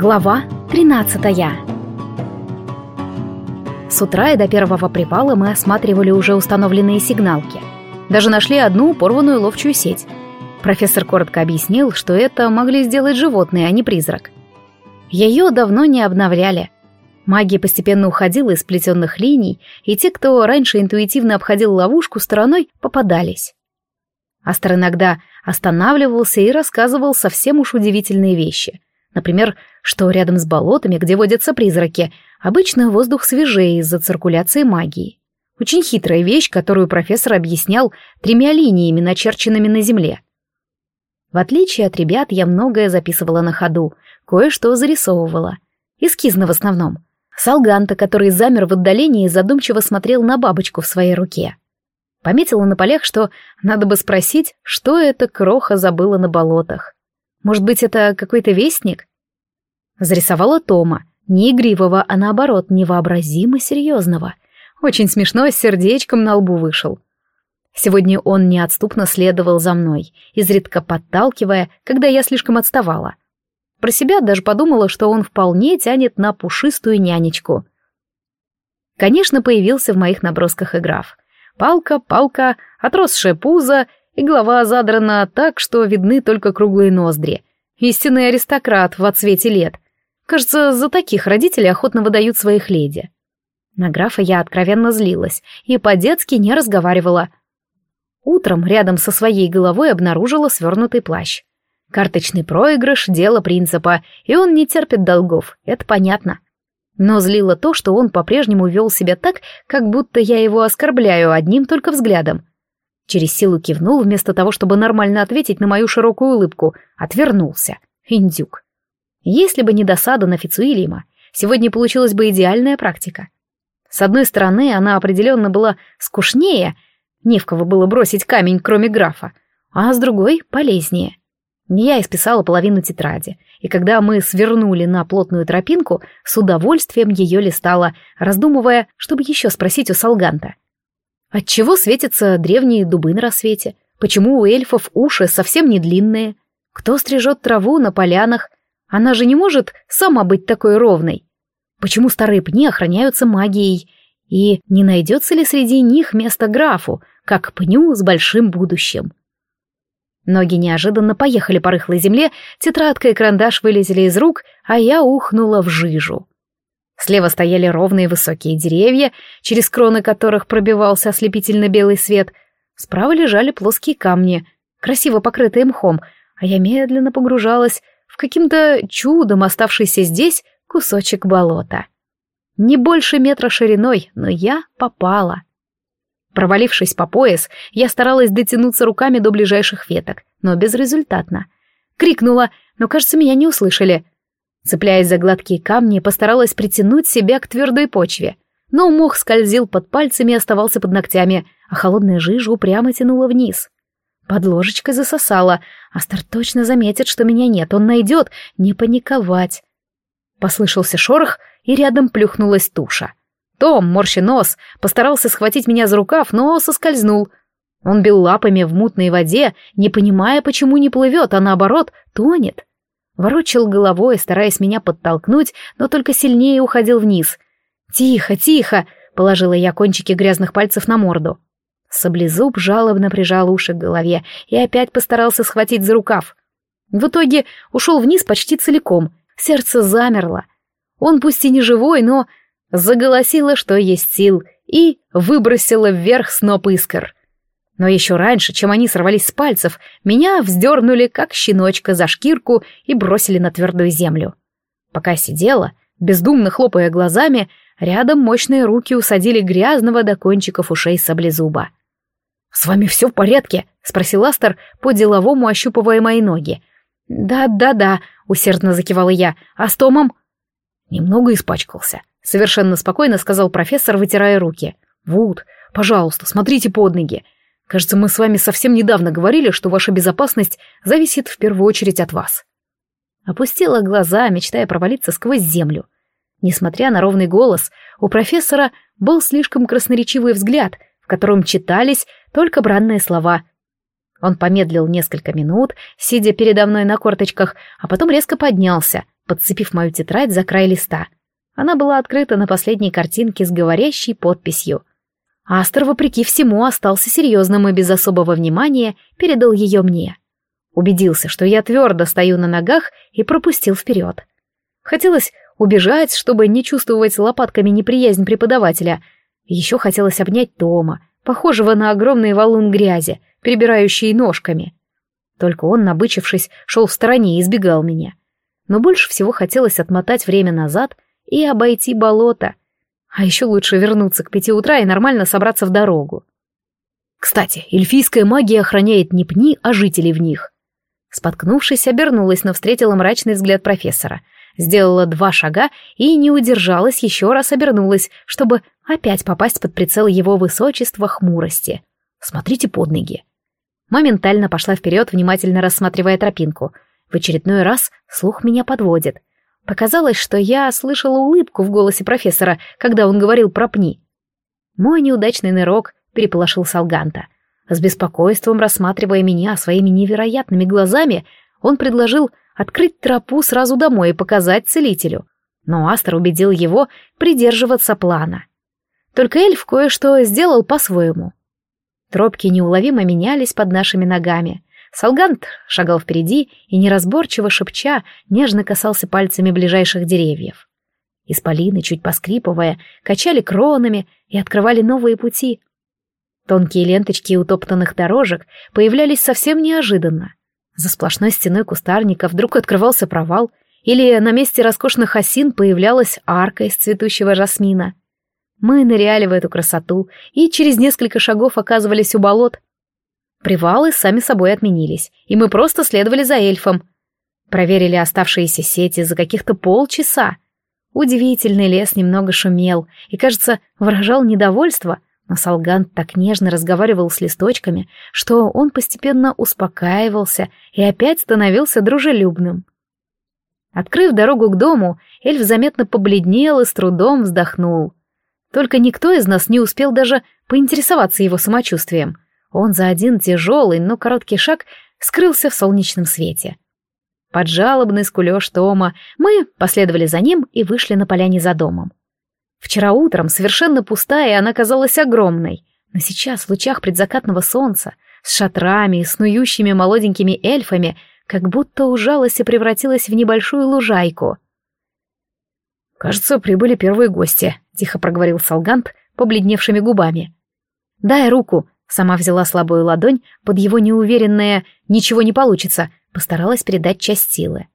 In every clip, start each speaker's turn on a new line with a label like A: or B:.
A: Глава 13 С утра и до первого привала мы осматривали уже установленные сигналки. Даже нашли одну порванную ловчую сеть. Профессор коротко объяснил, что это могли сделать животные, а не призрак. Ее давно не обновляли. Магия постепенно уходила из плетенных линий, и те, кто раньше интуитивно обходил ловушку стороной, попадались. Астер иногда останавливался и рассказывал совсем уж удивительные вещи. Например, что рядом с болотами, где водятся призраки, обычно воздух свежее из-за циркуляции магии. Очень хитрая вещь, которую профессор объяснял тремя линиями, начерченными на земле. В отличие от ребят, я многое записывала на ходу, кое-что зарисовывала. Эскизно в основном. Салганта, который замер в отдалении задумчиво смотрел на бабочку в своей руке. Пометила на полях, что надо бы спросить, что эта кроха забыла на болотах. Может быть, это какой-то вестник? Зарисовала Тома, не игривого, а наоборот, невообразимо серьезного. Очень смешно, с сердечком на лбу вышел. Сегодня он неотступно следовал за мной, изредка подталкивая, когда я слишком отставала. Про себя даже подумала, что он вполне тянет на пушистую нянечку. Конечно, появился в моих набросках и граф. Палка, палка, отросшее пузо и голова задрана так, что видны только круглые ноздри. Истинный аристократ в отсвете лет — Кажется, за таких родители охотно выдают своих леди. На графа я откровенно злилась и по-детски не разговаривала. Утром рядом со своей головой обнаружила свернутый плащ. Карточный проигрыш — дело принципа, и он не терпит долгов, это понятно. Но злило то, что он по-прежнему вел себя так, как будто я его оскорбляю одним только взглядом. Через силу кивнул, вместо того, чтобы нормально ответить на мою широкую улыбку, отвернулся. Индюк. Если бы не досада на Фицуильяма, сегодня получилась бы идеальная практика. С одной стороны, она определенно была скучнее, не в кого было бросить камень, кроме графа, а с другой — полезнее. Не я исписала половину тетради, и когда мы свернули на плотную тропинку, с удовольствием ее листала, раздумывая, чтобы еще спросить у Салганта. Отчего светятся древние дубы на рассвете? Почему у эльфов уши совсем не длинные? Кто стрижет траву на полянах? Она же не может сама быть такой ровной. Почему старые пни охраняются магией? И не найдется ли среди них место графу, как пню с большим будущим? Ноги неожиданно поехали по рыхлой земле, тетрадка и карандаш вылезли из рук, а я ухнула в жижу. Слева стояли ровные высокие деревья, через кроны которых пробивался ослепительно белый свет. Справа лежали плоские камни, красиво покрытые мхом, а я медленно погружалась каким-то чудом оставшийся здесь кусочек болота. Не больше метра шириной, но я попала. Провалившись по пояс, я старалась дотянуться руками до ближайших веток, но безрезультатно. Крикнула, но, кажется, меня не услышали. Цепляясь за гладкие камни, постаралась притянуть себя к твердой почве. Но мох скользил под пальцами и оставался под ногтями, а холодная жижа упрямо тянула вниз. Под ложечкой засосала. Астер точно заметит, что меня нет, он найдет. Не паниковать. Послышался шорох, и рядом плюхнулась туша. Том, морщи нос, постарался схватить меня за рукав, но соскользнул. Он бил лапами в мутной воде, не понимая, почему не плывет, а наоборот, тонет. Ворочал головой, стараясь меня подтолкнуть, но только сильнее уходил вниз. «Тихо, тихо!» — положила я кончики грязных пальцев на морду. Саблезуб жалобно прижал уши к голове и опять постарался схватить за рукав. В итоге ушел вниз почти целиком, сердце замерло. Он пусть и не живой, но заголосило, что есть сил, и выбросило вверх сноп искр. Но еще раньше, чем они сорвались с пальцев, меня вздернули, как щеночка, за шкирку и бросили на твердую землю. Пока сидела, бездумно хлопая глазами, рядом мощные руки усадили грязного до кончиков ушей саблезуба. «С вами все в порядке?» — спросил Астер, по-деловому ощупывая мои ноги. «Да-да-да», — усердно закивала я. «А с Томом?» «Немного испачкался», — совершенно спокойно сказал профессор, вытирая руки. «Вуд, пожалуйста, смотрите под ноги. Кажется, мы с вами совсем недавно говорили, что ваша безопасность зависит в первую очередь от вас». Опустила глаза, мечтая провалиться сквозь землю. Несмотря на ровный голос, у профессора был слишком красноречивый взгляд — в котором читались только бранные слова. Он помедлил несколько минут, сидя передо мной на корточках, а потом резко поднялся, подцепив мою тетрадь за край листа. Она была открыта на последней картинке с говорящей подписью. Астер, вопреки всему, остался серьезным и без особого внимания передал ее мне. Убедился, что я твердо стою на ногах и пропустил вперед. Хотелось убежать, чтобы не чувствовать лопатками неприязнь преподавателя. Еще хотелось обнять Тома, похожего на огромный валун грязи, перебирающий ножками. Только он, набычившись, шел в стороне и избегал меня. Но больше всего хотелось отмотать время назад и обойти болото. А еще лучше вернуться к пяти утра и нормально собраться в дорогу. Кстати, эльфийская магия охраняет не пни, а жителей в них. Споткнувшись, обернулась, но встретила мрачный взгляд профессора. Сделала два шага и не удержалась, еще раз обернулась, чтобы опять попасть под прицел его высочества хмурости. «Смотрите под ноги». Моментально пошла вперед, внимательно рассматривая тропинку. В очередной раз слух меня подводит. Показалось, что я слышала улыбку в голосе профессора, когда он говорил про пни. Мой неудачный нырок переполошил Салганта — с беспокойством рассматривая меня своими невероятными глазами, он предложил открыть тропу сразу домой и показать целителю. Но Астер убедил его придерживаться плана. Только эльф кое-что сделал по-своему. Тропки неуловимо менялись под нашими ногами. Салгант шагал впереди и, неразборчиво шепча, нежно касался пальцами ближайших деревьев. Исполины, чуть поскрипывая, качали кронами и открывали новые пути. Тонкие ленточки утоптанных дорожек появлялись совсем неожиданно. За сплошной стеной кустарника вдруг открывался провал, или на месте роскошных осин появлялась арка из цветущего жасмина. Мы ныряли в эту красоту и через несколько шагов оказывались у болот. Привалы сами собой отменились, и мы просто следовали за эльфом. Проверили оставшиеся сети за каких-то полчаса. Удивительный лес немного шумел и, кажется, выражал недовольство — но Салгант так нежно разговаривал с листочками, что он постепенно успокаивался и опять становился дружелюбным. Открыв дорогу к дому, эльф заметно побледнел и с трудом вздохнул. Только никто из нас не успел даже поинтересоваться его самочувствием. Он за один тяжелый, но короткий шаг скрылся в солнечном свете. Под жалобный скулеж Тома мы последовали за ним и вышли на поляне за домом. Вчера утром, совершенно пустая, она казалась огромной, но сейчас в лучах предзакатного солнца, с шатрами и снующими молоденькими эльфами, как будто ужалась и превратилась в небольшую лужайку. «Кажется, прибыли первые гости», — тихо проговорил Салгант побледневшими губами. «Дай руку», — сама взяла слабую ладонь под его неуверенное «ничего не получится», постаралась передать часть силы.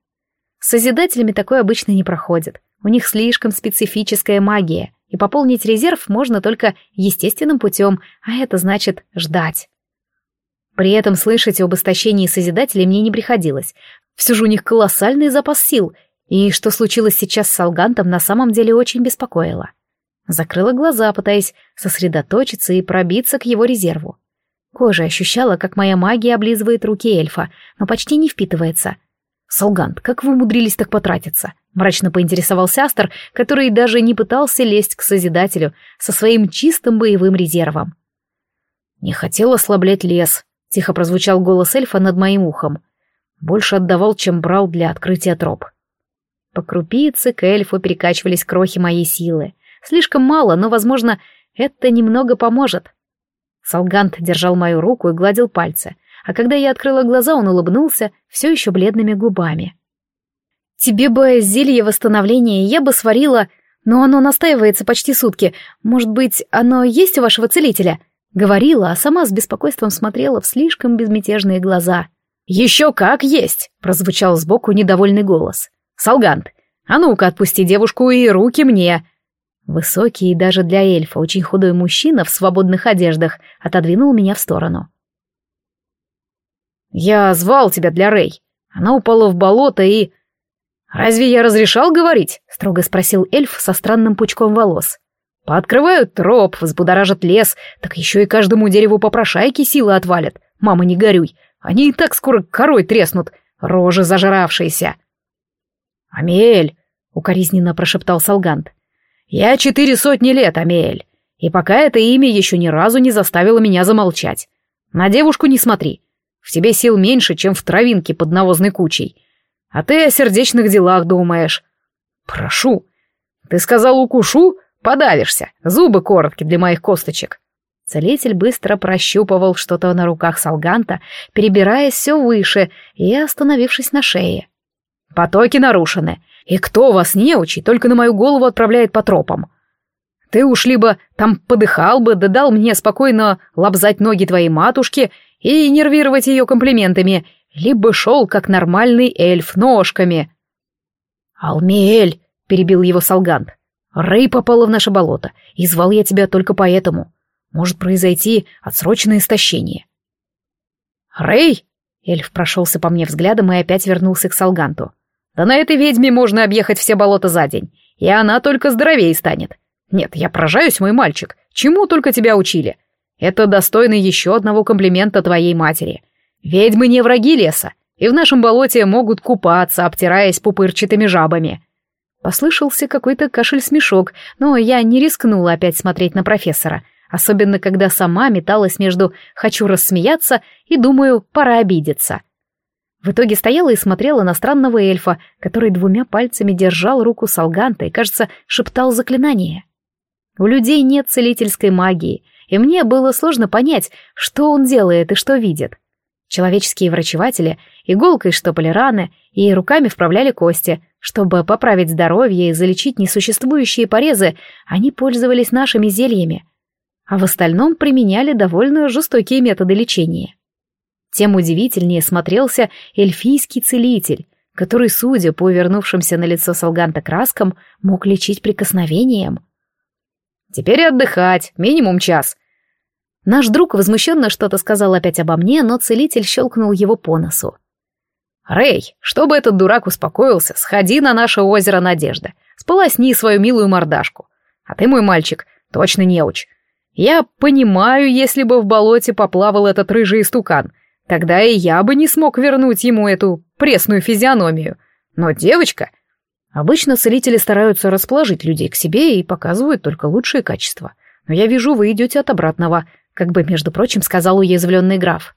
A: С Созидателями такое обычно не проходит. У них слишком специфическая магия, и пополнить резерв можно только естественным путем, а это значит ждать. При этом слышать об истощении Созидателей мне не приходилось. Все же у них колоссальный запас сил, и что случилось сейчас с Алгантом на самом деле очень беспокоило. Закрыла глаза, пытаясь сосредоточиться и пробиться к его резерву. Кожа ощущала, как моя магия облизывает руки эльфа, но почти не впитывается. «Салгант, как вы умудрились так потратиться?» — мрачно поинтересовался Астер, который даже не пытался лезть к Созидателю со своим чистым боевым резервом. «Не хотел ослаблять лес», — тихо прозвучал голос эльфа над моим ухом. «Больше отдавал, чем брал для открытия троп». По крупице к эльфу перекачивались крохи моей силы. Слишком мало, но, возможно, это немного поможет. Салгант держал мою руку и гладил пальцы, а когда я открыла глаза, он улыбнулся все еще бледными губами. «Тебе бы зелье восстановления я бы сварила, но оно настаивается почти сутки. Может быть, оно есть у вашего целителя?» Говорила, а сама с беспокойством смотрела в слишком безмятежные глаза. «Еще как есть!» — прозвучал сбоку недовольный голос. «Салгант, а ну-ка отпусти девушку и руки мне!» Высокий и даже для эльфа очень худой мужчина в свободных одеждах отодвинул меня в сторону. «Я звал тебя для Рэй. Она упала в болото и...» «Разве я разрешал говорить?» — строго спросил эльф со странным пучком волос. «Пооткрывают троп, взбудоражат лес, так еще и каждому дереву попрошайки силы отвалят. Мама, не горюй, они и так скоро корой треснут, рожи зажравшиеся». «Амель!» — укоризненно прошептал Салгант. «Я четыре сотни лет, Амель, и пока это имя еще ни разу не заставило меня замолчать. На девушку не смотри, в тебе сил меньше, чем в травинке под навозной кучей.
B: А ты о сердечных делах думаешь. Прошу. Ты сказал укушу? Подавишься. Зубы короткие для моих косточек.
A: Целитель быстро прощупывал что-то на руках Салганта, перебираясь все выше и остановившись на шее.
B: «Потоки нарушены. И кто вас, неучи, только на мою голову отправляет по тропам? Ты уж либо там подыхал бы, да дал мне спокойно лобзать ноги твоей матушки и нервировать ее комплиментами, либо шел, как нормальный эльф, ножками».
A: «Алмиэль!» — перебил его Салгант. «Рэй попала в наше болото, и звал я тебя только поэтому. Может произойти отсроченное истощение.
B: «Рэй!» — эльф прошелся по мне взглядом и опять вернулся к Салганту. «Да на этой ведьме можно объехать все болота за день, и она только здоровее станет. Нет, я поражаюсь, мой мальчик, чему только тебя учили. Это достойно еще одного комплимента твоей матери. Ведьмы не враги леса, и в нашем болоте могут купаться, обтираясь пупырчатыми жабами».
A: Послышался какой-то кашель-смешок, но я не рискнула опять смотреть на профессора — особенно когда сама металась между «хочу рассмеяться» и «думаю, пора обидеться». В итоге стояла и смотрела на странного эльфа, который двумя пальцами держал руку Салганта и, кажется, шептал заклинание. У людей нет целительской магии, и мне было сложно понять, что он делает и что видит. Человеческие врачеватели иголкой штопали раны и руками вправляли кости. Чтобы поправить здоровье и залечить несуществующие порезы, они пользовались нашими зельями — а в остальном применяли довольно жестокие методы лечения. Тем удивительнее смотрелся эльфийский целитель, который, судя по вернувшимся на лицо Салганта краскам, мог лечить прикосновением.
B: «Теперь отдыхать, минимум час».
A: Наш друг возмущенно что-то сказал опять обо мне, но целитель щелкнул его по носу.
B: «Рэй, чтобы этот дурак успокоился, сходи на наше озеро Надежда, сполосни свою милую мордашку. А ты, мой мальчик, точно неуч. Я понимаю, если бы в болоте поплавал этот рыжий истукан, тогда и я бы не смог вернуть ему эту пресную физиономию. Но девочка... Обычно целители стараются расположить людей к себе и показывают только лучшие качества. Но я вижу, вы идете от обратного, как бы, между прочим, сказал уязвленный граф.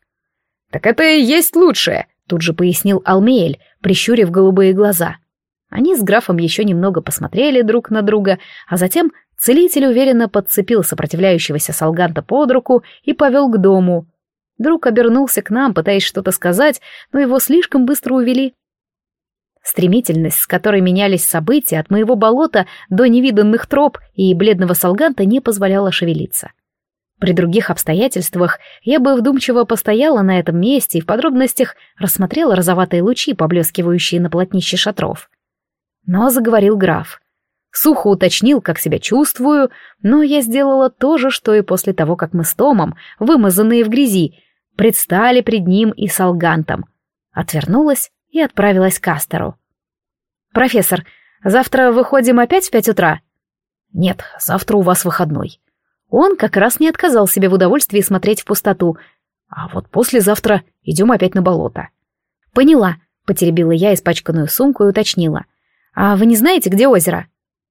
B: «Так это и есть лучшее», — тут же пояснил Алмеэль, прищурив голубые глаза. Они с графом еще немного посмотрели друг на друга, а затем Целитель уверенно подцепил сопротивляющегося Салганта под руку и повел к дому. Друг обернулся к нам, пытаясь что-то сказать, но его слишком быстро увели. Стремительность, с которой менялись события от моего болота до невиданных троп и бледного Салганта не позволяла шевелиться. При других обстоятельствах я бы вдумчиво постояла на этом месте и в подробностях рассмотрела розоватые лучи, поблескивающие на полотнище шатров. Но заговорил граф — Сухо уточнил, как себя чувствую, но я сделала то же, что и после того, как мы с Томом, вымазанные в грязи, предстали пред ним и с Алгантом. Отвернулась и отправилась к Астеру. «Профессор, завтра выходим опять в пять утра?» «Нет, завтра у вас выходной». Он как раз не отказал себе в удовольствии смотреть в пустоту. «А вот послезавтра идем опять на болото». «Поняла», — потеребила я испачканную сумку и уточнила. «А вы не знаете, где озеро?»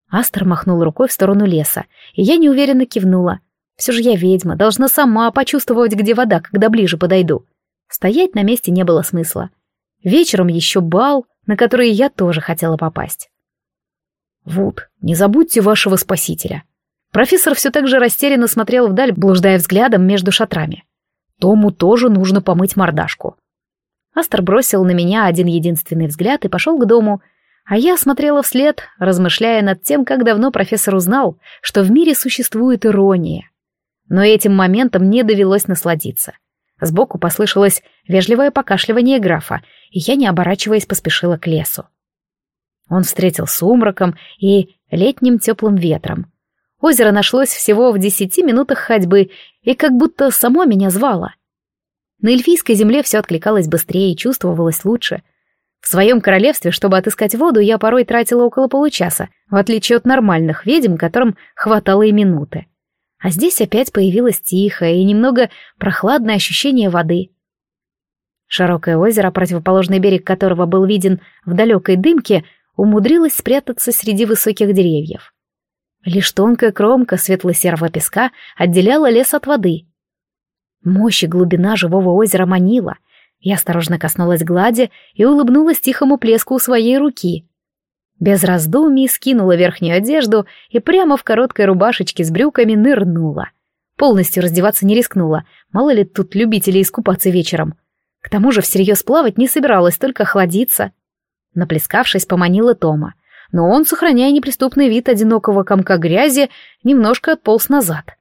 B: Астер махнул рукой в сторону леса, и я неуверенно кивнула. Все же я ведьма, должна сама почувствовать, где вода, когда ближе подойду. Стоять на месте не было смысла. Вечером еще бал, на который я тоже хотела попасть. «Вуд, не забудьте вашего спасителя». Профессор все так же растерянно смотрел вдаль, блуждая взглядом между шатрами. Тому тоже нужно помыть мордашку. Астер бросил на меня один единственный взгляд и пошел к дому, а я смотрела вслед, размышляя над тем, как давно профессор узнал, что в мире существует ирония. Но этим моментом не довелось насладиться. Сбоку послышалось вежливое покашливание графа, и я, не оборачиваясь, поспешила к лесу. Он встретил сумраком и летним теплым ветром. Озеро нашлось всего в десяти минутах ходьбы и как будто само меня звало. На эльфийской земле все откликалось быстрее и чувствовалось лучше — в своем королевстве, чтобы отыскать воду, я порой тратила около получаса, в отличие от нормальных ведьм, которым хватало и минуты. А здесь опять появилось тихое и немного прохладное ощущение воды. Широкое озеро, противоположный берег которого был виден в далекой дымке, умудрилось спрятаться среди высоких деревьев. Лишь тонкая кромка светло-серого песка отделяла лес от воды. Мощь и глубина живого озера манила,
A: Я осторожно коснулась глади и улыбнулась тихому плеску у своей руки. Без раздумий скинула верхнюю одежду и прямо в короткой рубашечке с брюками нырнула. Полностью раздеваться не рискнула, мало ли тут любителей искупаться вечером. К тому же всерьез плавать не собиралась, только охладиться. Наплескавшись, поманила Тома, но он, сохраняя неприступный вид одинокого комка грязи, немножко отполз назад.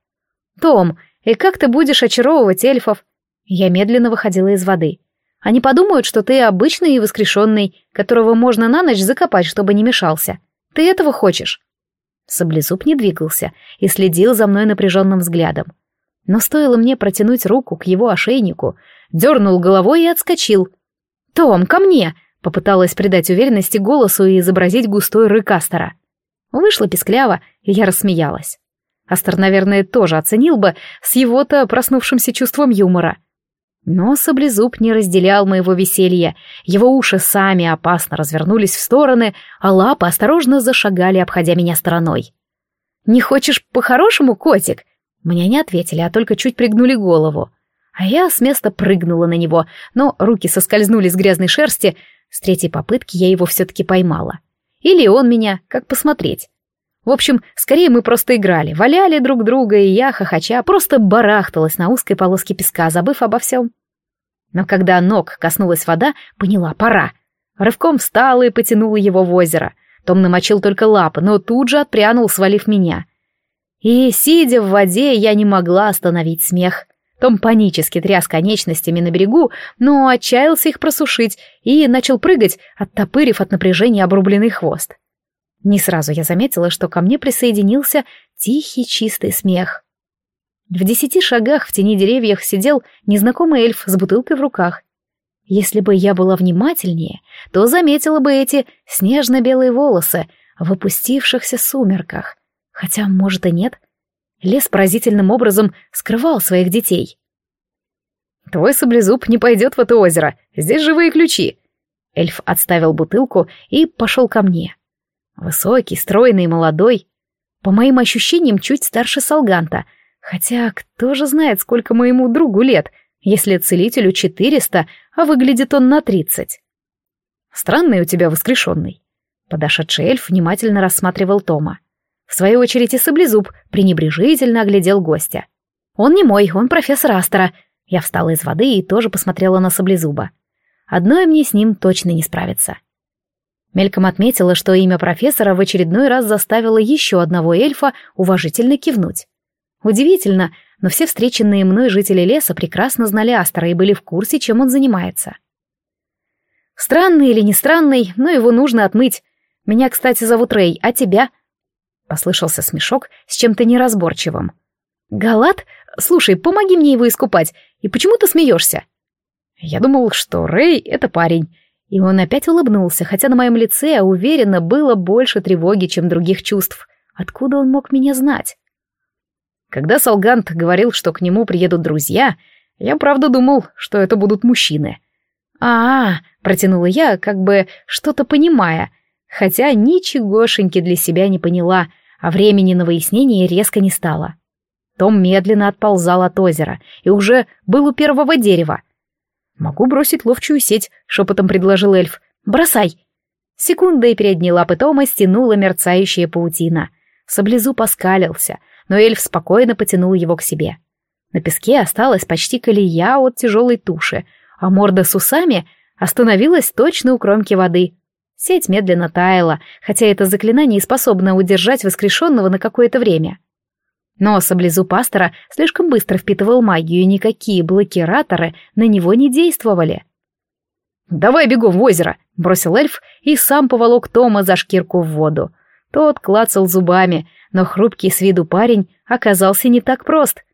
A: «Том, и как ты будешь очаровывать эльфов?» Я медленно выходила из воды. Они подумают, что ты обычный и воскрешенный, которого можно на ночь закопать, чтобы не мешался. Ты этого хочешь?» Саблезуб не двигался и следил за мной напряженным взглядом. Но стоило мне протянуть руку к его ошейнику, дернул головой и отскочил. «Том, ко мне!» — попыталась придать уверенности голосу и изобразить густой рык Астера. Вышла пескляво, и я рассмеялась. Астер, наверное, тоже оценил бы с его-то проснувшимся чувством юмора. Но саблезуб не разделял моего веселья. Его уши сами опасно развернулись в стороны, а лапы осторожно зашагали, обходя меня стороной. «Не хочешь по-хорошему, котик?» Мне не ответили, а только чуть пригнули голову. А я с места прыгнула на него, но руки соскользнули с грязной шерсти. С третьей попытки я его все-таки поймала. Или он меня, как посмотреть. В общем, скорее мы просто играли, валяли друг друга, и я, хохоча, просто барахталась на узкой полоске песка, забыв обо всем. Но когда ног коснулась вода, поняла, пора. Рывком встала и потянула его в озеро. Том намочил только лапы, но тут же отпрянул, свалив меня. И, сидя в воде, я не могла остановить смех. Том панически тряс конечностями на берегу, но отчаялся их просушить и начал прыгать, оттопырив от напряжения обрубленный хвост. Не сразу я заметила, что ко мне присоединился тихий чистый смех. В десяти шагах в тени деревьев сидел незнакомый эльф с бутылкой в руках. Если бы я была внимательнее, то заметила бы эти снежно-белые волосы в опустившихся сумерках. Хотя, может, и нет. Лес поразительным образом скрывал своих детей. «Твой саблезуб не пойдет в это озеро, здесь живые ключи». Эльф отставил бутылку и пошел ко мне. Высокий, стройный, молодой. По моим ощущениям, чуть старше Салганта. Хотя кто же знает, сколько моему другу лет, если целителю четыреста, а выглядит он на тридцать. Странный у тебя воскрешенный. Подошедший эльф внимательно рассматривал Тома. В свою очередь и саблезуб пренебрежительно оглядел гостя. Он не мой, он профессор Астера. Я встала из воды и тоже посмотрела на саблезуба. Одной мне с ним точно не справиться. Мельком отметила, что имя профессора в очередной раз заставило еще одного эльфа уважительно кивнуть. Удивительно, но все встреченные мной жители леса прекрасно знали Астера и были в курсе, чем он занимается. Странный или не странный, но его нужно отмыть. Меня, кстати, зовут Рэй, а тебя? Послышался смешок с чем-то неразборчивым. Галат? Слушай, помоги мне его искупать. И почему ты смеешься? Я думал, что Рэй — это парень. И он опять улыбнулся, хотя на моем лице, уверенно, было больше тревоги, чем других чувств. Откуда он мог меня знать? Когда Салгант говорил, что к нему приедут друзья, я правда думал, что это будут мужчины. а, -а, -а протянула я, как бы что-то понимая, хотя ничегошеньки для себя не поняла, а времени на выяснение резко не стало. Том медленно отползал от озера и уже был у первого дерева — «Могу бросить ловчую сеть», — шепотом предложил эльф. «Бросай!» Секунда и передние лапы Тома стянула мерцающая паутина. Саблезу поскалился, но эльф спокойно потянул его к себе. На песке осталась почти колея от тяжелой туши, а морда с усами остановилась точно у кромки воды. Сеть медленно таяла, хотя это заклинание способно удержать воскрешенного на какое-то время. Но саблезуб пастора слишком быстро впитывал магию, и никакие блокираторы на него не действовали. «Давай бегом в озеро!» — бросил эльф и сам поволок Тома за шкирку в воду. Тот клацал зубами, но хрупкий с виду парень оказался не так прост.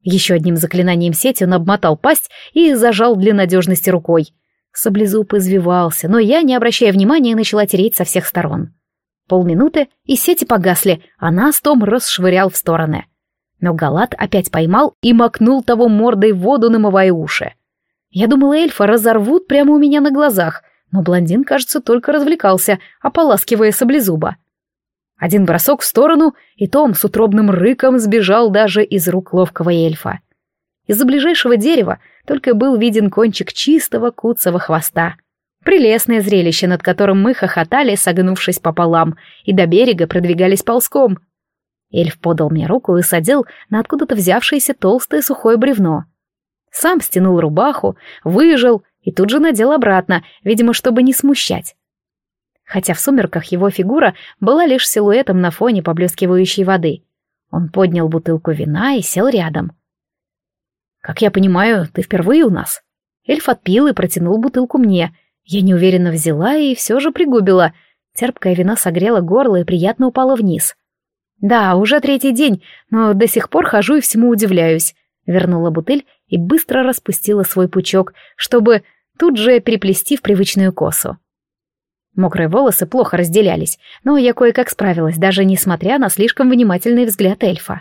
A: Еще одним заклинанием сети он обмотал пасть и зажал для надежности рукой. Саблезуб извивался, но я, не обращая внимания, начала тереть со всех сторон. Полминуты, и сети погасли, а нас Том расшвырял в стороны. Но Галат опять поймал и макнул того мордой в воду, намывая уши. Я думала, эльфа разорвут прямо у меня на глазах, но блондин, кажется, только развлекался, ополаскивая саблезуба. Один бросок в сторону, и Том с утробным рыком сбежал даже из рук ловкого эльфа. Из-за ближайшего дерева только был виден кончик чистого куцого хвоста. Прелестное зрелище, над которым мы хохотали, согнувшись пополам, и до берега продвигались ползком. Эльф подал мне руку и садил на откуда-то взявшееся толстое сухое бревно. Сам стянул рубаху, выжил и тут же надел обратно, видимо, чтобы не смущать. Хотя в сумерках его фигура была лишь силуэтом на фоне поблескивающей воды. Он поднял бутылку вина и сел рядом. «Как я понимаю, ты впервые у нас?» Эльф отпил и протянул бутылку мне. Я неуверенно взяла и все же пригубила. Терпкое вино согрело горло и приятно упало вниз. «Да, уже третий день, но до сих пор хожу и всему удивляюсь», — вернула бутыль и быстро распустила свой пучок, чтобы тут же переплести в привычную косу. Мокрые волосы плохо разделялись, но я кое-как справилась, даже несмотря на слишком внимательный взгляд эльфа.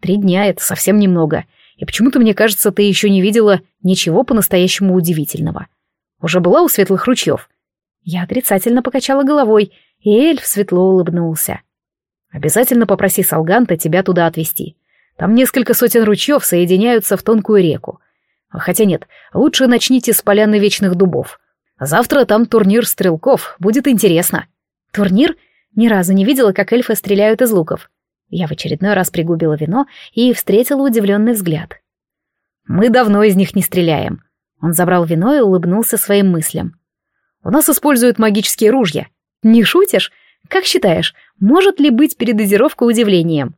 A: «Три дня — это совсем немного, и почему-то мне кажется, ты еще не видела ничего по-настоящему удивительного. Уже была у светлых ручьев?» Я отрицательно покачала головой, и эльф светло улыбнулся. Обязательно попроси Салганта тебя туда отвезти. Там несколько сотен ручьев соединяются в тонкую реку. Хотя нет, лучше начните с поляны вечных дубов. Завтра там турнир стрелков, будет интересно. Турнир? Ни разу не видела, как эльфы стреляют из луков. Я в очередной раз пригубила вино и встретила удивленный взгляд. Мы давно из них не стреляем. Он забрал вино и улыбнулся своим мыслям. У нас используют магические ружья. Не шутишь? Как считаешь, может ли быть передозировка удивлением?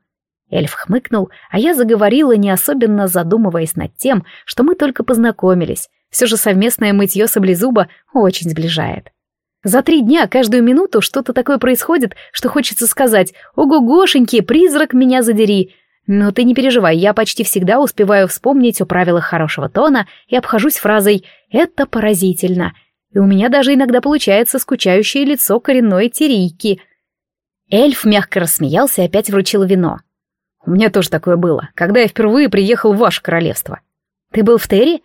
A: Эльф хмыкнул, а я заговорила, не особенно задумываясь над тем, что мы только познакомились. Все же совместное мытье саблезуба очень сближает. За три дня каждую минуту что-то такое происходит, что хочется сказать «Ого-гошеньки, призрак, меня задери!» Но ты не переживай, я почти всегда успеваю вспомнить о правилах хорошего тона и обхожусь фразой «Это поразительно!» И у меня даже иногда получается скучающее лицо коренной терийки. Эльф мягко рассмеялся и опять вручил вино. У меня тоже такое было, когда я впервые приехал в ваше королевство. Ты был в Терри?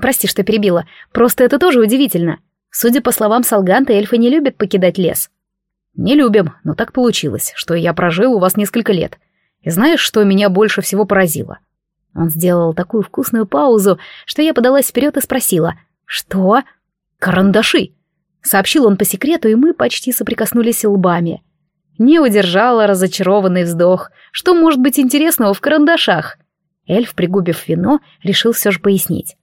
A: Прости, что перебила. Просто это тоже удивительно. Судя по словам Салганта, эльфы не любят покидать лес. Не любим, но так получилось, что я прожил у вас несколько лет. И знаешь, что меня больше всего поразило? Он сделал такую вкусную паузу, что я подалась вперед и спросила. «Что?» «Карандаши!» Сообщил он по секрету, и мы почти соприкоснулись лбами. Не удержала разочарованный вздох. Что может быть интересного в карандашах? Эльф, пригубив вино, решил все же пояснить.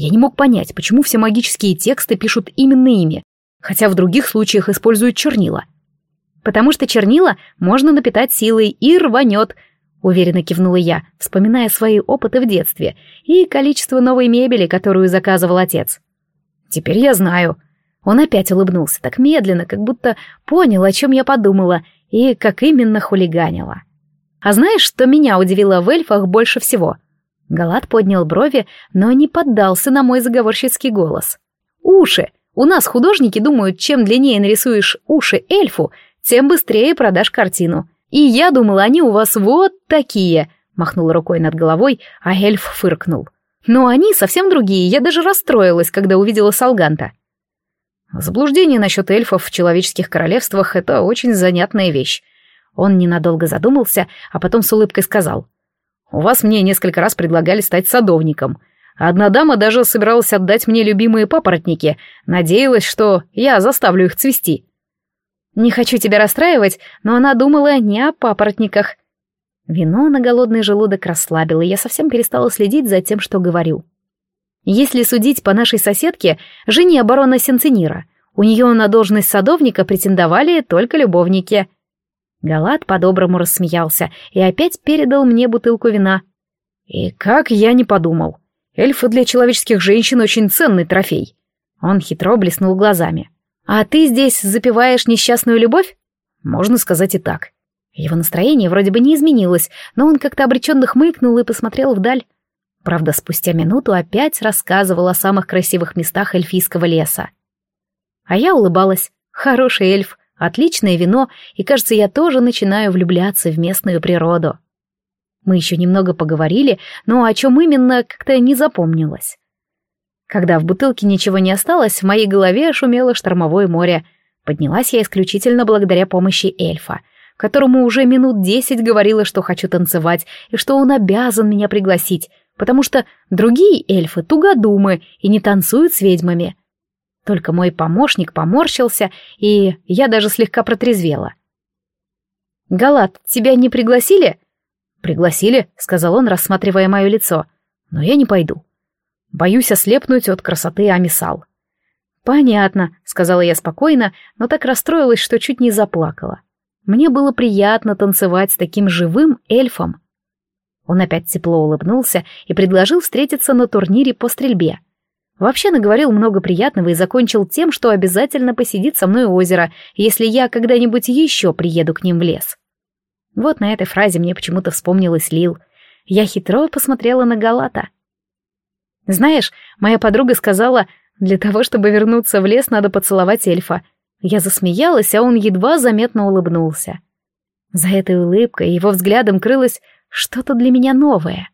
A: Я не мог понять, почему все магические тексты пишут именно ими, хотя в других случаях используют чернила. Потому что чернила можно напитать силой и рванет, уверенно кивнула я, вспоминая свои опыты в детстве и количество новой мебели, которую заказывал отец. Теперь я знаю. Он опять улыбнулся так медленно, как будто понял, о чем я подумала, и как именно хулиганила. А знаешь, что меня удивило в эльфах больше всего? Галат поднял брови, но не поддался на мой заговорщицкий голос. Уши! У нас художники думают, чем длиннее нарисуешь уши эльфу, тем быстрее продашь картину. И я думала, они у вас вот такие, махнул рукой над головой, а эльф фыркнул. Но они совсем другие, я даже расстроилась, когда увидела Салганта. Заблуждение насчет эльфов в человеческих королевствах — это очень занятная вещь. Он ненадолго задумался, а потом с улыбкой сказал. «У вас мне несколько раз предлагали стать садовником. Одна дама даже собиралась отдать мне любимые папоротники, надеялась, что я заставлю их цвести». «Не хочу тебя расстраивать, но она думала не о папоротниках», Вино на голодный желудок расслабило, и я совсем перестала следить за тем, что говорю. Если судить по нашей соседке, жене барона Сенцинира, у нее на должность садовника претендовали только любовники. Галат по-доброму рассмеялся и опять передал мне бутылку вина. И как я не подумал. Эльфы для человеческих женщин очень ценный трофей. Он хитро блеснул глазами. А ты здесь запиваешь несчастную любовь? Можно сказать и так. Его настроение вроде бы не изменилось, но он как-то обреченно хмыкнул и посмотрел вдаль. Правда, спустя минуту опять рассказывал о самых красивых местах эльфийского леса. А я улыбалась. Хороший эльф, отличное вино, и, кажется, я тоже начинаю влюбляться в местную природу. Мы еще немного поговорили, но о чем именно как-то не запомнилось. Когда в бутылке ничего не осталось, в моей голове шумело штормовое море. Поднялась я исключительно благодаря помощи эльфа — которому уже минут десять говорила, что хочу танцевать и что он обязан меня пригласить, потому что другие эльфы тугодумы и не танцуют с ведьмами. Только мой помощник поморщился, и я даже слегка протрезвела. «Галат, тебя не пригласили?»
B: «Пригласили», — сказал он, рассматривая мое лицо. «Но я не пойду. Боюсь ослепнуть от красоты Амисал».
A: «Понятно», — сказала я спокойно, но так расстроилась, что чуть не заплакала. Мне было приятно танцевать с таким живым эльфом. Он опять тепло улыбнулся и предложил встретиться на турнире по стрельбе. Вообще наговорил много приятного и закончил тем, что обязательно посидит со мной у озера, если я когда-нибудь еще приеду к ним в лес. Вот на этой фразе мне почему-то вспомнилась Лил. Я хитро посмотрела на Галата. Знаешь, моя подруга сказала, для того, чтобы вернуться в лес, надо поцеловать эльфа. Я засмеялась, а он едва заметно улыбнулся. За этой улыбкой его взглядом крылось что-то для меня новое.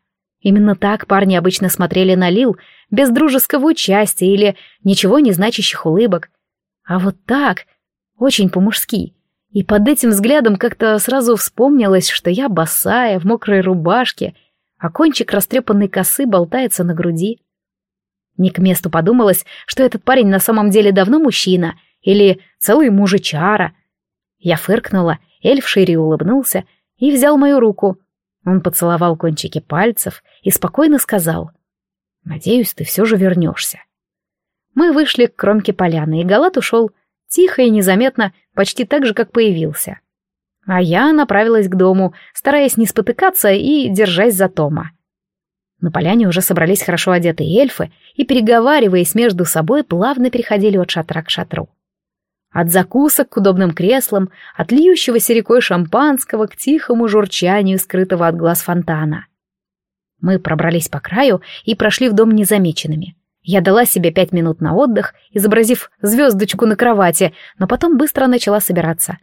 A: Именно так парни обычно смотрели на Лил, без дружеского участия или ничего не значащих улыбок. А вот так, очень по-мужски. И под этим взглядом как-то сразу вспомнилось, что я босая, в мокрой рубашке, а кончик растрепанной косы болтается на груди. Не к месту подумалось, что этот парень на самом деле давно мужчина или целый мужичара. Я фыркнула, эльф шире улыбнулся и взял мою руку. Он поцеловал кончики пальцев и спокойно сказал, «Надеюсь, ты все же вернешься». Мы вышли к кромке поляны, и Галат ушел тихо и незаметно, почти так же, как появился. А я направилась к дому, стараясь не спотыкаться и держась за Тома. На поляне уже собрались хорошо одетые эльфы и, переговариваясь между собой, плавно переходили от шатра к шатру. От закусок к удобным креслам, от льющегося рекой шампанского к тихому журчанию, скрытого от глаз фонтана. Мы пробрались по краю и прошли в дом незамеченными. Я дала себе пять минут на отдых, изобразив звездочку на кровати, но потом быстро начала собираться.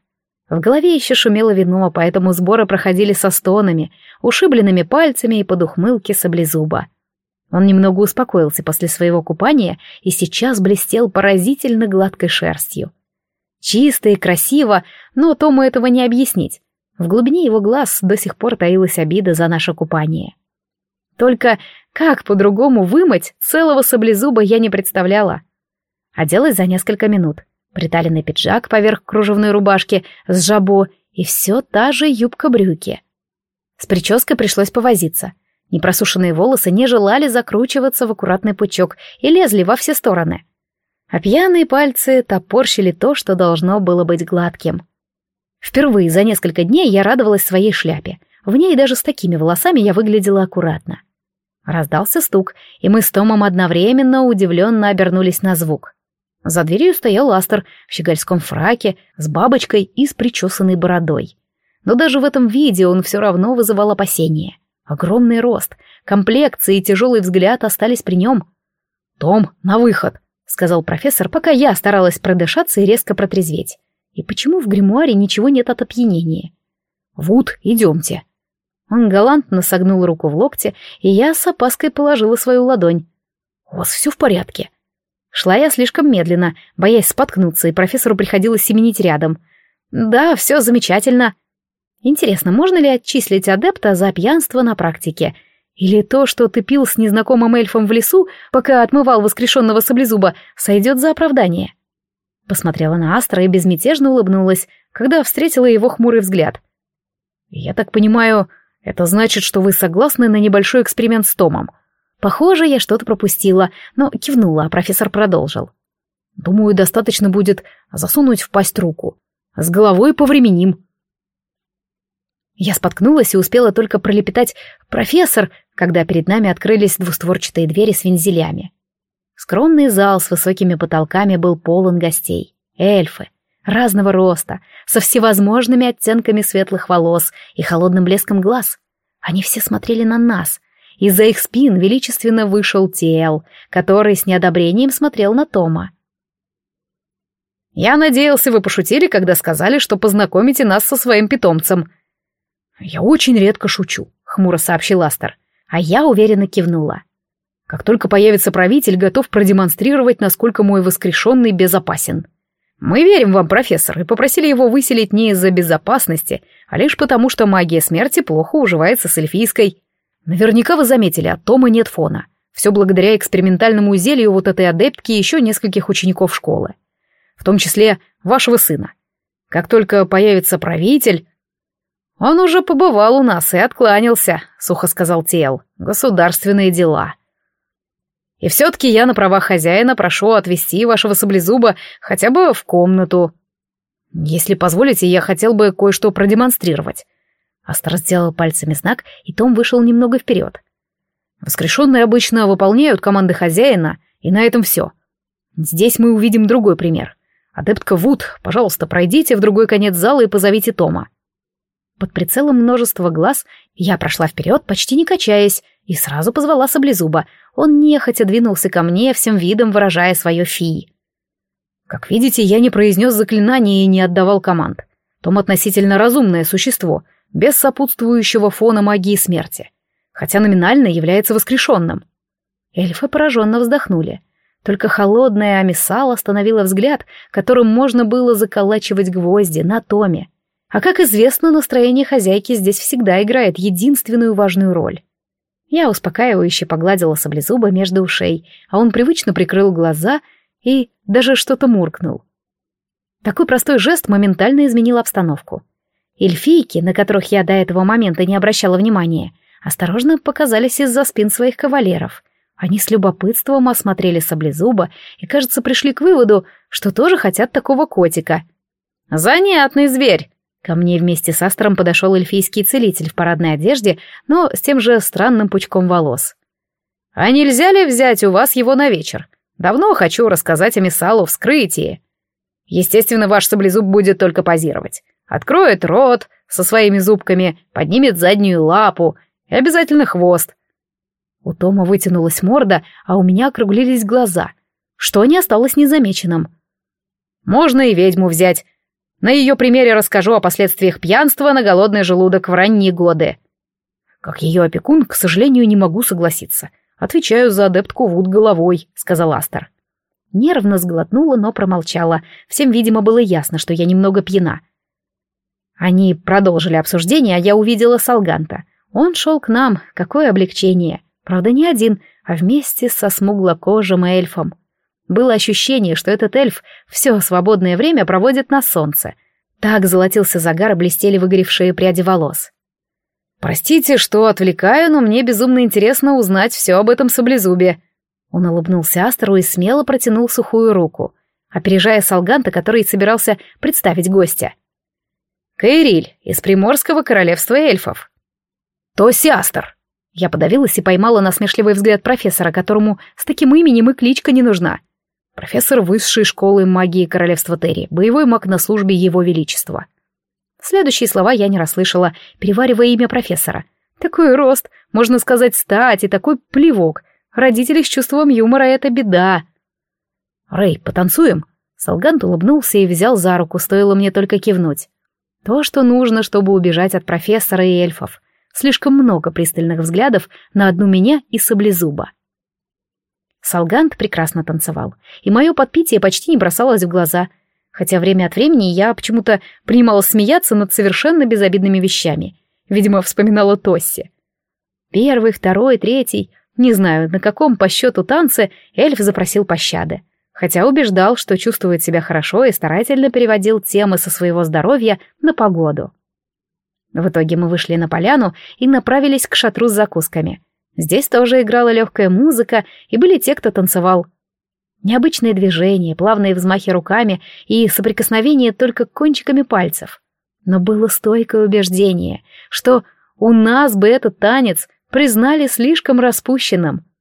A: В голове еще шумело вино, поэтому сборы проходили со стонами, ушибленными пальцами и под ухмылки саблезуба. Он немного успокоился после своего купания и сейчас блестел поразительно гладкой шерстью. Чисто и красиво, но Тому этого не объяснить. В глубине его глаз до сих пор таилась обида за наше купание. Только как по-другому вымыть целого саблезуба я не представляла. Оделась за несколько минут. Приталенный пиджак поверх кружевной рубашки с жабо и все та же юбка-брюки. С прической пришлось повозиться. Непросушенные волосы не желали закручиваться в аккуратный пучок и лезли во все стороны а пьяные пальцы топорщили то, что должно было быть гладким. Впервые за несколько дней я радовалась своей шляпе. В ней даже с такими волосами я выглядела аккуратно. Раздался стук, и мы с Томом одновременно удивленно обернулись на звук. За дверью стоял Астер в щегольском фраке, с бабочкой и с причесанной бородой. Но даже в этом виде он все равно вызывал опасения. Огромный рост, комплекция и тяжелый взгляд остались при нем. «Том, на выход!» Сказал профессор, пока я старалась продышаться и резко протрезветь. И почему в гримуаре ничего нет от опьянения? «Вуд, идемте». Он галантно согнул руку в локте, и я с опаской положила свою ладонь. «У вас все в порядке?» Шла я слишком медленно, боясь споткнуться, и профессору приходилось семенить рядом. «Да, все замечательно». Интересно, можно ли отчислить адепта за пьянство на практике? Или то, что ты пил с незнакомым эльфом в лесу, пока отмывал воскрешенного саблезуба, сойдет за оправдание?» Посмотрела на Астра и безмятежно улыбнулась, когда встретила его хмурый взгляд. «Я так понимаю, это значит, что вы согласны на небольшой эксперимент с Томом?» Похоже, я что-то пропустила, но кивнула, а профессор продолжил. «Думаю, достаточно будет засунуть в пасть руку. С головой повременим». Я споткнулась и успела только пролепетать «Профессор!», когда перед нами открылись двустворчатые двери с вензелями. Скромный зал с высокими потолками был полон гостей. Эльфы, разного роста, со всевозможными оттенками светлых волос и холодным блеском глаз. Они все смотрели на нас. Из-за их спин величественно вышел Тел, который с неодобрением смотрел на Тома. «Я надеялся, вы пошутили, когда сказали, что познакомите нас со своим питомцем», «Я очень редко шучу», — хмуро сообщил Астер, а я уверенно кивнула. «Как только появится правитель, готов продемонстрировать, насколько мой воскрешенный безопасен. Мы верим вам, профессор, и попросили его выселить не из-за безопасности, а лишь потому, что магия смерти плохо уживается с эльфийской.
B: Наверняка вы заметили, от Тома нет фона. Все благодаря экспериментальному зелью вот этой адептки и еще нескольких учеников школы. В том числе вашего сына. Как только появится правитель... Он уже побывал у нас и откланялся, сухо сказал Тел. Государственные дела. И все-таки я на правах хозяина прошу отвезти вашего саблезуба хотя бы в комнату. Если позволите, я хотел бы кое-что продемонстрировать. Астер сделал пальцами знак, и Том вышел немного вперед. Воскрешенные обычно выполняют команды хозяина, и на этом все. Здесь мы увидим другой пример. Адептка Вуд, пожалуйста, пройдите в другой конец зала и позовите Тома. Под прицелом множества глаз я прошла вперед, почти не качаясь, и сразу позвала Саблезуба. Он нехотя двинулся ко мне, всем видом выражая свое фи. Как видите, я не произнес заклинания и не отдавал команд. Том относительно разумное существо, без сопутствующего фона магии смерти, хотя номинально является воскрешенным. Эльфы пораженно вздохнули. Только холодная амисал остановила взгляд, которым можно было заколачивать гвозди на томе. А как известно, настроение хозяйки здесь всегда играет единственную важную роль. Я успокаивающе погладила саблезуба между ушей, а он привычно прикрыл глаза и даже что-то муркнул. Такой простой жест моментально изменил обстановку. Эльфийки, на которых я до этого момента не обращала внимания, осторожно показались из-за спин своих кавалеров. Они с любопытством осмотрели саблезуба и, кажется, пришли к выводу, что тоже хотят такого котика. «Занятный зверь!» Ко мне вместе с Астром подошел эльфийский целитель в парадной одежде, но с тем же странным пучком волос. «А нельзя ли взять у вас его на вечер? Давно хочу рассказать о Миссалу вскрытии. Естественно, ваш саблезуб будет только позировать. Откроет рот со своими зубками, поднимет заднюю лапу и обязательно хвост. У Тома вытянулась морда, а у меня округлились глаза, что не осталось незамеченным. Можно и ведьму взять. На ее примере расскажу о последствиях пьянства на голодный желудок в ранние годы. Как ее опекун, к сожалению, не могу согласиться. Отвечаю за адептку Вуд головой, сказал Астер. Нервно сглотнула, но промолчала. Всем, видимо, было ясно, что я немного пьяна. Они продолжили обсуждение, а я увидела Салганта. Он шел к нам, какое облегчение. Правда, не один, а вместе со смуглокожим эльфом. Было ощущение, что этот эльф все свободное время проводит на солнце. Так золотился загар и блестели выгоревшие пряди волос. «Простите, что отвлекаю, но мне безумно интересно узнать все об этом саблезубе». Он улыбнулся Астеру и смело протянул сухую руку, опережая Салганта, который собирался представить гостя. Каириль из Приморского королевства эльфов. Тосиастер. Я подавилась и поймала насмешливый взгляд профессора, которому с таким именем и кличка не нужна. Профессор высшей школы магии королевства Терри, боевой маг на службе его величества. Следующие слова я не расслышала, переваривая имя профессора. Такой рост, можно сказать, стать и такой плевок. Родители с чувством юмора — это беда. «Рэй, потанцуем?» Салгант улыбнулся и взял за руку, стоило мне только кивнуть. То, что нужно, чтобы убежать от профессора и эльфов. Слишком много пристальных взглядов на одну меня и саблезуба. Салгант прекрасно танцевал, и мое подпитие почти не бросалось в глаза, хотя время от времени я почему-то принимала смеяться над совершенно безобидными вещами. Видимо, вспоминала Тосси. Первый, второй, третий, не знаю, на каком по счету танце эльф запросил пощады хотя убеждал, что чувствует себя хорошо и старательно переводил темы со своего здоровья на погоду. В итоге мы вышли на поляну и направились к шатру с закусками. Здесь тоже играла легкая музыка, и были те, кто танцевал. Необычные движения, плавные взмахи руками и соприкосновение только кончиками пальцев. Но было стойкое убеждение, что у нас бы этот танец признали слишком распущенным —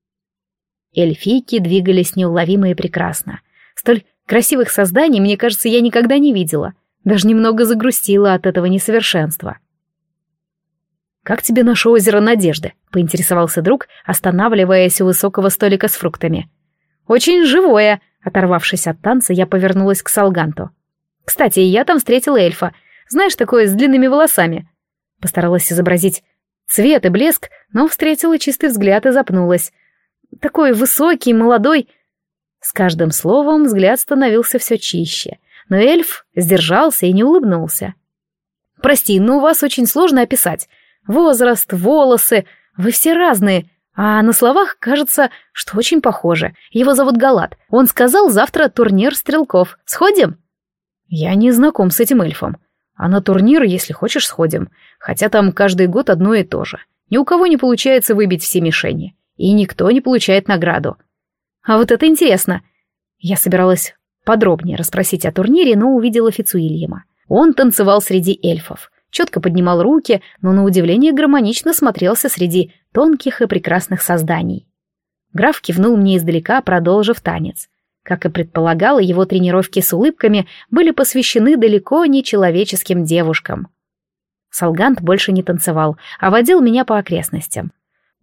B: Эльфийки двигались неуловимо и прекрасно. Столь красивых созданий, мне кажется, я никогда не видела. Даже немного загрустила от этого несовершенства. «Как тебе наше озеро Надежды?» — поинтересовался друг, останавливаясь у высокого столика с фруктами. «Очень живое!» — оторвавшись от танца, я повернулась к Салганту. «Кстати, я там встретила эльфа. Знаешь, такое с длинными волосами?» Постаралась изобразить цвет и блеск, но встретила чистый взгляд и запнулась такой высокий, молодой. С каждым словом взгляд становился все чище, но эльф сдержался и не улыбнулся. «Прости, но вас очень сложно описать. Возраст, волосы,
A: Вы все разные, а на словах кажется, что очень похоже. Его зовут Галат. Он сказал, завтра турнир стрелков. Сходим?»
B: «Я не знаком с этим эльфом. А на турнир, если хочешь, сходим. Хотя там каждый год одно и то же. Ни у кого не получается выбить все мишени. И никто не получает награду.
A: А вот это интересно. Я собиралась подробнее расспросить о турнире, но увидела Фицуильяма. Он танцевал среди эльфов, четко поднимал руки, но на удивление гармонично смотрелся среди тонких и прекрасных созданий. Граф кивнул мне издалека, продолжив танец. Как и предполагала, его тренировки с улыбками были посвящены далеко не человеческим девушкам. Салгант больше не танцевал, а водил меня по окрестностям.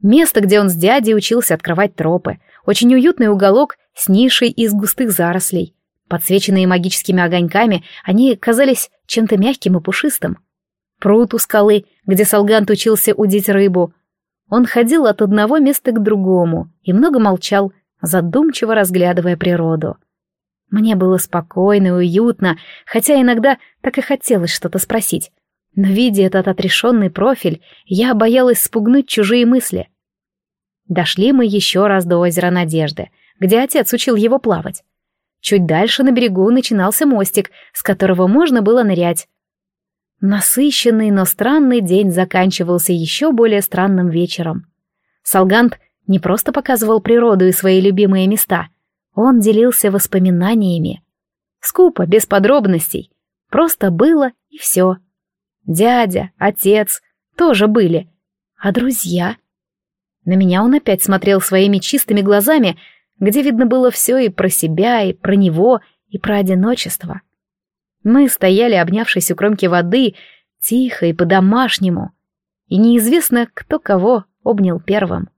A: Место, где он с дядей учился открывать тропы, очень уютный уголок с нишей из густых зарослей. Подсвеченные магическими огоньками, они казались чем-то мягким и пушистым. Пруд у скалы, где Салгант учился удить рыбу. Он ходил от одного места к другому и много молчал, задумчиво разглядывая природу. Мне было спокойно и уютно, хотя иногда так и хотелось что-то спросить. Но, видя этот отрешенный профиль, я боялась спугнуть чужие мысли. Дошли мы еще раз до озера Надежды, где отец учил его плавать. Чуть дальше на берегу начинался мостик, с которого можно было нырять. Насыщенный, но странный день заканчивался еще более странным вечером. Салгант не просто показывал природу и свои любимые места, он делился воспоминаниями. Скупо, без подробностей. Просто было и все. Дядя, отец тоже были. А друзья? На меня он опять смотрел своими чистыми глазами, где видно было все и про себя, и про него, и про одиночество. Мы стояли, обнявшись у кромки воды, тихо и по-домашнему, и неизвестно, кто кого обнял первым.